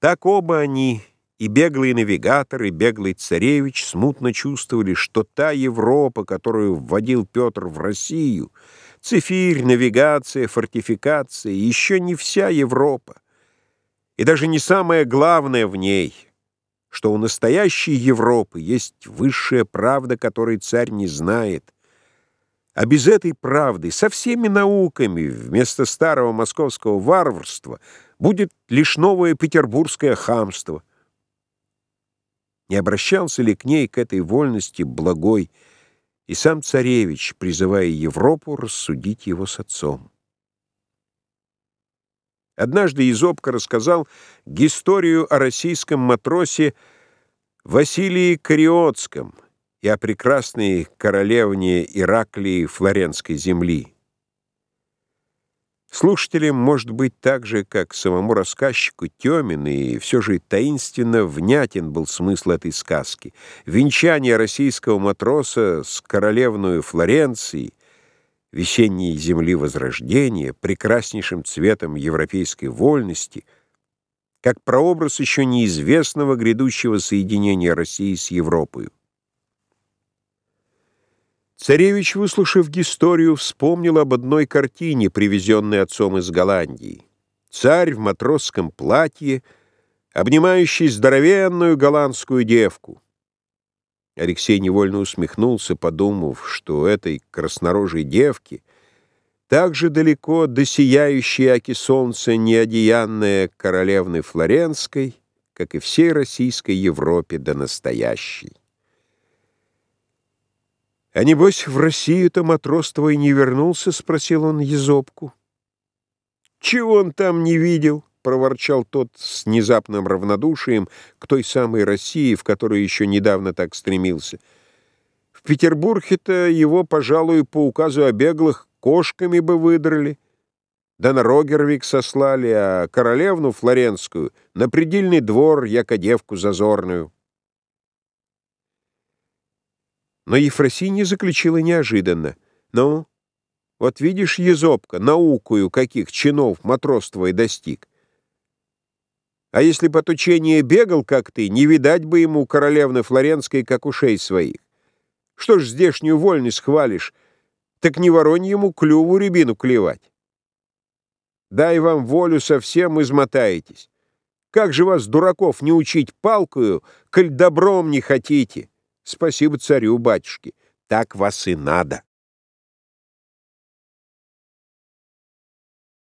Так оба они, и беглый навигатор, и беглый царевич, смутно чувствовали, что та Европа, которую вводил Петр в Россию, цифирь, навигация, фортификация, еще не вся Европа, и даже не самое главное в ней, что у настоящей Европы есть высшая правда, которой царь не знает, а без этой правды, со всеми науками, вместо старого московского варварства — будет лишь новое петербургское хамство. Не обращался ли к ней, к этой вольности, благой, и сам царевич, призывая Европу рассудить его с отцом? Однажды Изобка рассказал историю о российском матросе Василии Кариотском и о прекрасной королевне Ираклии Флоренской земли. Слушателям может быть так же, как самому рассказчику Тёмин, и все же таинственно внятен был смысл этой сказки. Венчание российского матроса с королевную Флоренцией, весенней земли Возрождения, прекраснейшим цветом европейской вольности, как прообраз еще неизвестного грядущего соединения России с Европой. Царевич, выслушав историю, вспомнил об одной картине, привезенной отцом из Голландии. Царь в матросском платье, обнимающий здоровенную голландскую девку. Алексей невольно усмехнулся, подумав, что этой краснорожей девке так же далеко до сияющей аки солнца неодеянная королевны Флоренской, как и всей российской Европе до настоящей. «А небось, в Россию-то матрос твой не вернулся?» — спросил он Езопку. «Чего он там не видел?» — проворчал тот с внезапным равнодушием к той самой России, в которую еще недавно так стремился. «В Петербурге-то его, пожалуй, по указу о беглых кошками бы выдрали, да на Рогервик сослали, а королевну Флоренскую на предельный двор, яко девку зазорную». Но Ефросинья заключила неожиданно. «Ну, вот видишь, Езопка, наукою каких чинов матрос твой достиг. А если по тучению бегал, как ты, не видать бы ему королевны Флоренской, как ушей своих. Что ж здешнюю вольность хвалишь, так не воронь ему клюву рябину клевать. Дай вам волю, совсем измотаетесь. Как же вас, дураков, не учить палкою, коль добром не хотите?» Спасибо царю, батюшки. Так вас и надо.